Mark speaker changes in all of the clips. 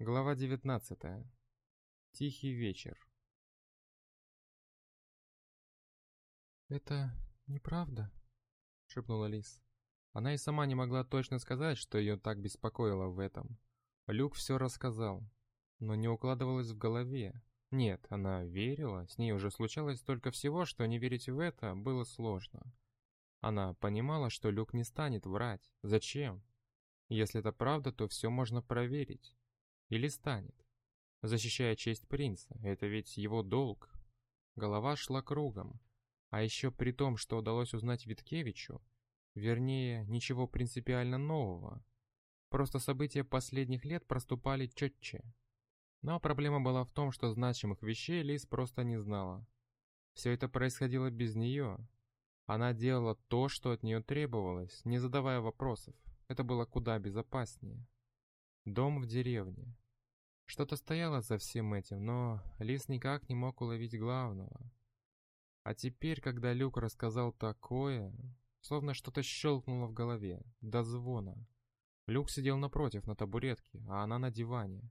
Speaker 1: Глава 19. Тихий вечер. «Это неправда?» — шепнула Лис. Она и сама не могла точно сказать, что ее так беспокоило в этом. Люк все рассказал, но не укладывалось в голове. Нет, она верила, с ней уже случалось столько всего, что не верить в это было сложно. Она понимала, что Люк не станет врать. Зачем? Если это правда, то все можно проверить. Или станет. Защищая честь принца, это ведь его долг. Голова шла кругом. А еще при том, что удалось узнать Виткевичу, вернее, ничего принципиально нового. Просто события последних лет проступали четче. Но проблема была в том, что значимых вещей Лис просто не знала. Все это происходило без нее. Она делала то, что от нее требовалось, не задавая вопросов. Это было куда безопаснее. Дом в деревне. Что-то стояло за всем этим, но Лис никак не мог уловить главного. А теперь, когда Люк рассказал такое, словно что-то щелкнуло в голове, до звона. Люк сидел напротив на табуретке, а она на диване.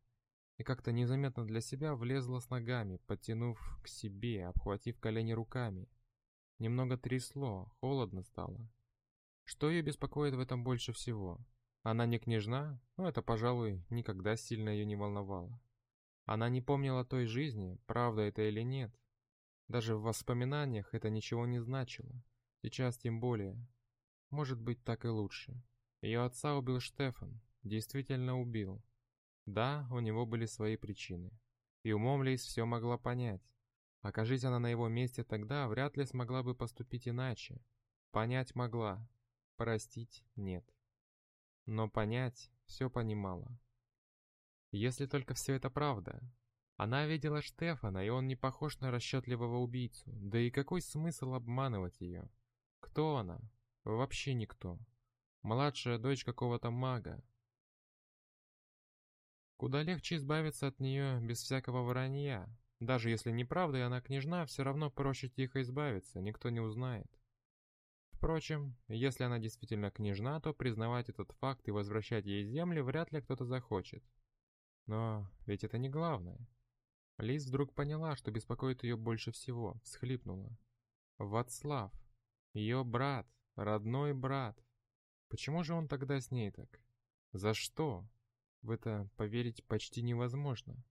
Speaker 1: И как-то незаметно для себя влезла с ногами, подтянув к себе, обхватив колени руками. Немного трясло, холодно стало. Что ее беспокоит в этом больше всего? Она не княжна, но это, пожалуй, никогда сильно ее не волновало. Она не помнила той жизни, правда это или нет. Даже в воспоминаниях это ничего не значило. Сейчас тем более. Может быть, так и лучше. Ее отца убил Штефан. Действительно убил. Да, у него были свои причины. И умом Лейс все могла понять. Окажись она на его месте тогда, вряд ли смогла бы поступить иначе. Понять могла, Простить нет. Но понять все понимала. Если только все это правда. Она видела Штефана, и он не похож на расчетливого убийцу. Да и какой смысл обманывать ее? Кто она? Вообще никто. Младшая дочь какого-то мага. Куда легче избавиться от нее без всякого вранья. Даже если неправда и она княжна, все равно проще тихо избавиться, никто не узнает. Впрочем, если она действительно княжна, то признавать этот факт и возвращать ей земли вряд ли кто-то захочет. Но ведь это не главное. Лиз вдруг поняла, что беспокоит ее больше всего, всхлипнула. Вацлав, ее брат, родной брат. Почему же он тогда с ней так? За что? В это поверить почти невозможно.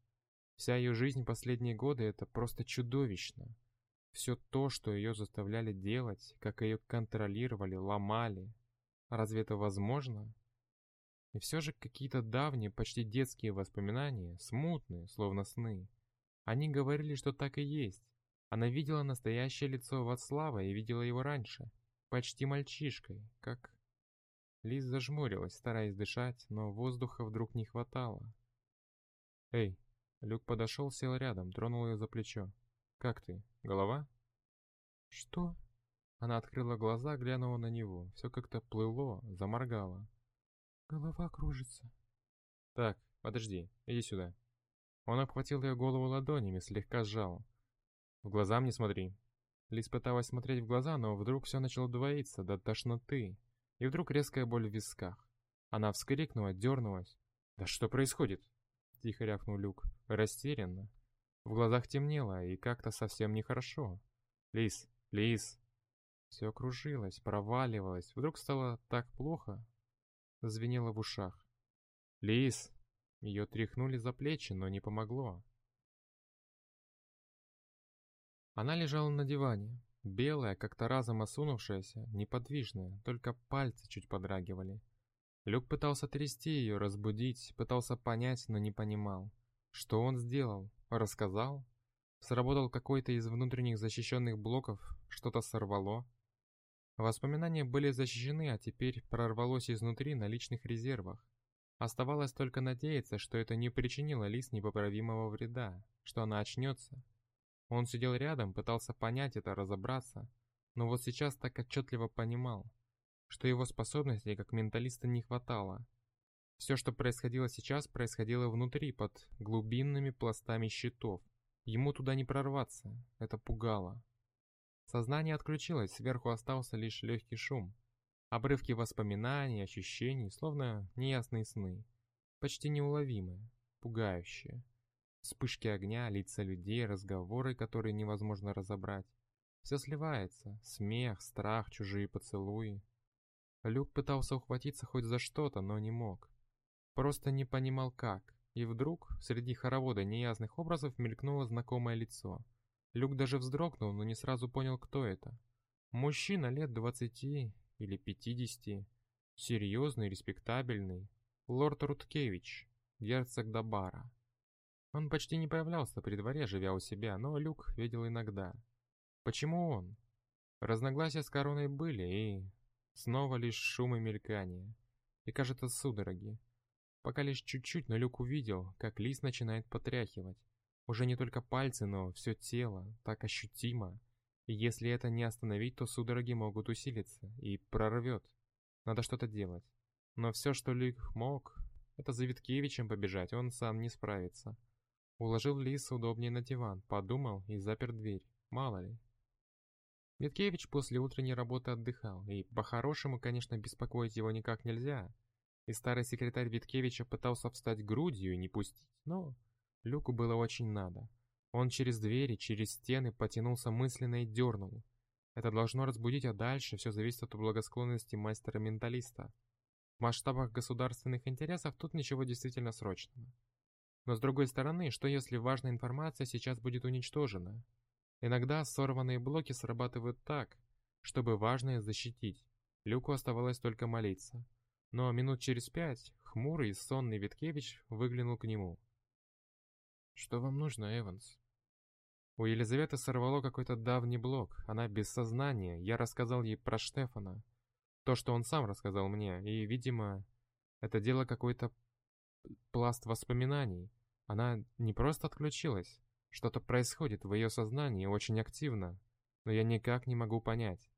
Speaker 1: Вся ее жизнь последние годы — это просто чудовищно. Все то, что ее заставляли делать, как ее контролировали, ломали. Разве это возможно? И все же какие-то давние, почти детские воспоминания, смутные, словно сны. Они говорили, что так и есть. Она видела настоящее лицо Вацлава и видела его раньше, почти мальчишкой, как... Лиз зажмурилась, стараясь дышать, но воздуха вдруг не хватало. «Эй!» Люк подошел, сел рядом, тронул ее за плечо. «Как ты? Голова?» «Что?» Она открыла глаза, глянула на него. Все как-то плыло, заморгало. «Голова кружится». «Так, подожди, иди сюда». Он обхватил ее голову ладонями, слегка сжал. «В глаза мне смотри». Лиз пыталась смотреть в глаза, но вдруг все начало двоиться до тошноты. И вдруг резкая боль в висках. Она вскрикнула, дернулась. «Да что происходит?» Тихо рявкнул Люк. Растерянно. В глазах темнело и как-то совсем нехорошо. «Лис, Лис!» Все кружилось, проваливалось. Вдруг стало так плохо. Звенело в ушах. «Лис!» Ее тряхнули за плечи, но не помогло. Она лежала на диване, белая, как-то разом осунувшаяся, неподвижная, только пальцы чуть подрагивали. Люк пытался трясти ее, разбудить, пытался понять, но не понимал. Что он сделал? Рассказал? Сработал какой-то из внутренних защищенных блоков, что-то сорвало. Воспоминания были защищены, а теперь прорвалось изнутри на личных резервах. Оставалось только надеяться, что это не причинило Лис непоправимого вреда, что она очнется. Он сидел рядом, пытался понять это, разобраться, но вот сейчас так отчетливо понимал, что его способностей как менталиста не хватало. Все, что происходило сейчас, происходило внутри, под глубинными пластами щитов. Ему туда не прорваться, это пугало. Сознание отключилось, сверху остался лишь легкий шум. Обрывки воспоминаний, ощущений, словно неясные сны. Почти неуловимые, пугающее. Вспышки огня, лица людей, разговоры, которые невозможно разобрать. Все сливается. Смех, страх, чужие поцелуи. Люк пытался ухватиться хоть за что-то, но не мог. Просто не понимал как. И вдруг среди хоровода неясных образов мелькнуло знакомое лицо. Люк даже вздрогнул, но не сразу понял, кто это. Мужчина лет двадцати или пятидесяти. Серьезный, респектабельный. Лорд Руткевич, герцог Дабара. Он почти не появлялся при дворе, живя у себя, но Люк видел иногда. Почему он? Разногласия с короной были, и... Снова лишь шум и мелькание. И, кажется, судороги. Пока лишь чуть-чуть, но Люк увидел, как лис начинает потряхивать. Уже не только пальцы, но все тело, так ощутимо. И если это не остановить, то судороги могут усилиться, и прорвет. Надо что-то делать. Но все, что Люк мог, это за Виткевичем побежать, он сам не справится. Уложил Лиса удобнее на диван, подумал и запер дверь. Мало ли. Виткевич после утренней работы отдыхал, и по-хорошему, конечно, беспокоить его никак нельзя. И старый секретарь Виткевича пытался встать грудью и не пустить, но Люку было очень надо. Он через двери, через стены потянулся мысленно и дернул. Это должно разбудить, а дальше все зависит от благосклонности мастера-менталиста. В масштабах государственных интересов тут ничего действительно срочного. Но с другой стороны, что если важная информация сейчас будет уничтожена? Иногда сорванные блоки срабатывают так, чтобы важное защитить. Люку оставалось только молиться. Но минут через пять хмурый и сонный Виткевич выглянул к нему. «Что вам нужно, Эванс?» У Елизаветы сорвало какой-то давний блок. Она без сознания. Я рассказал ей про Штефана. То, что он сам рассказал мне. И, видимо, это дело какой-то пласт воспоминаний. Она не просто отключилась. Что-то происходит в ее сознании очень активно. Но я никак не могу понять.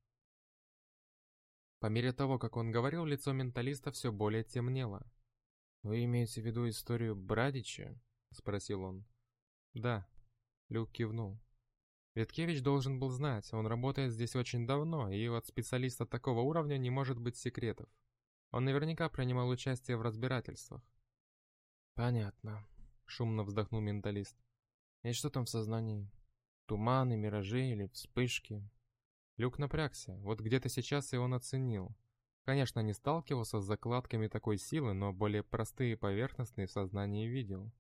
Speaker 1: По мере того, как он говорил, лицо менталиста все более темнело. «Вы имеете в виду историю Брадича?» — спросил он. «Да», Люк кивнул. Веткевич должен был знать, он работает здесь очень давно, и от специалиста такого уровня не может быть секретов. Он наверняка принимал участие в разбирательствах. «Понятно», — шумно вздохнул менталист. «И что там в сознании? Туманы, миражи или вспышки?» Люк напрягся, вот где-то сейчас и он оценил. Конечно, не сталкивался с закладками такой силы, но более простые и поверхностные в сознании видел.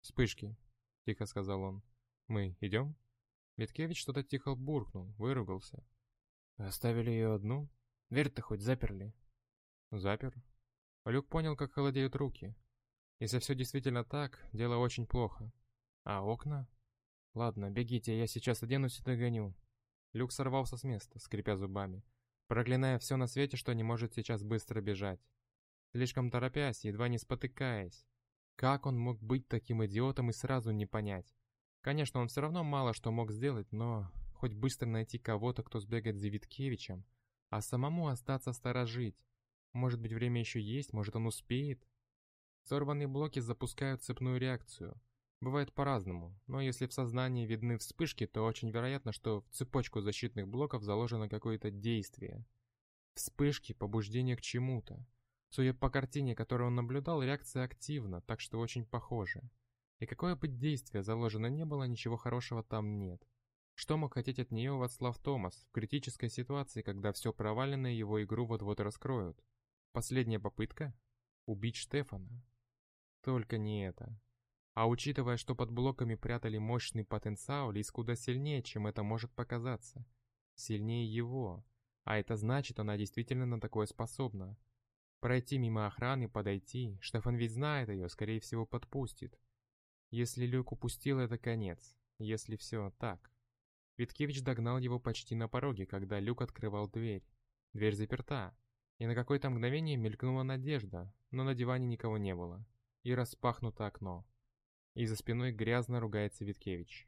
Speaker 1: «Вспышки», — тихо сказал он. «Мы идем?» Миткевич что-то тихо буркнул, выругался. «Оставили ее одну? Дверь-то хоть заперли?» «Запер». Люк понял, как холодеют руки. Если все действительно так, дело очень плохо. А окна? Ладно, бегите, я сейчас оденусь и догоню. Люк сорвался с места, скрипя зубами, проклиная все на свете, что не может сейчас быстро бежать. Слишком торопясь, едва не спотыкаясь. Как он мог быть таким идиотом и сразу не понять? Конечно, он все равно мало что мог сделать, но хоть быстро найти кого-то, кто сбегает за Виткевичем, а самому остаться сторожить. Может быть, время еще есть, может, он успеет? Сорванные блоки запускают цепную реакцию. Бывает по-разному, но если в сознании видны вспышки, то очень вероятно, что в цепочку защитных блоков заложено какое-то действие. Вспышки, побуждение к чему-то. Судя по картине, которую он наблюдал, реакция активна, так что очень похоже. И какое бы действие заложено не было, ничего хорошего там нет. Что мог хотеть от нее Вацлав Томас в критической ситуации, когда все провалено и его игру вот-вот раскроют? Последняя попытка? Убить Штефана? Только не это. А учитывая, что под блоками прятали мощный потенциал, Лис куда сильнее, чем это может показаться. Сильнее его. А это значит, она действительно на такое способна. Пройти мимо охраны, подойти. Штефан ведь знает ее, скорее всего подпустит. Если Люк упустил, это конец. Если все так. Виткевич догнал его почти на пороге, когда Люк открывал дверь. Дверь заперта. И на какое-то мгновение мелькнула надежда, но на диване никого не было. И распахнуто окно. И за спиной грязно ругается Виткевич.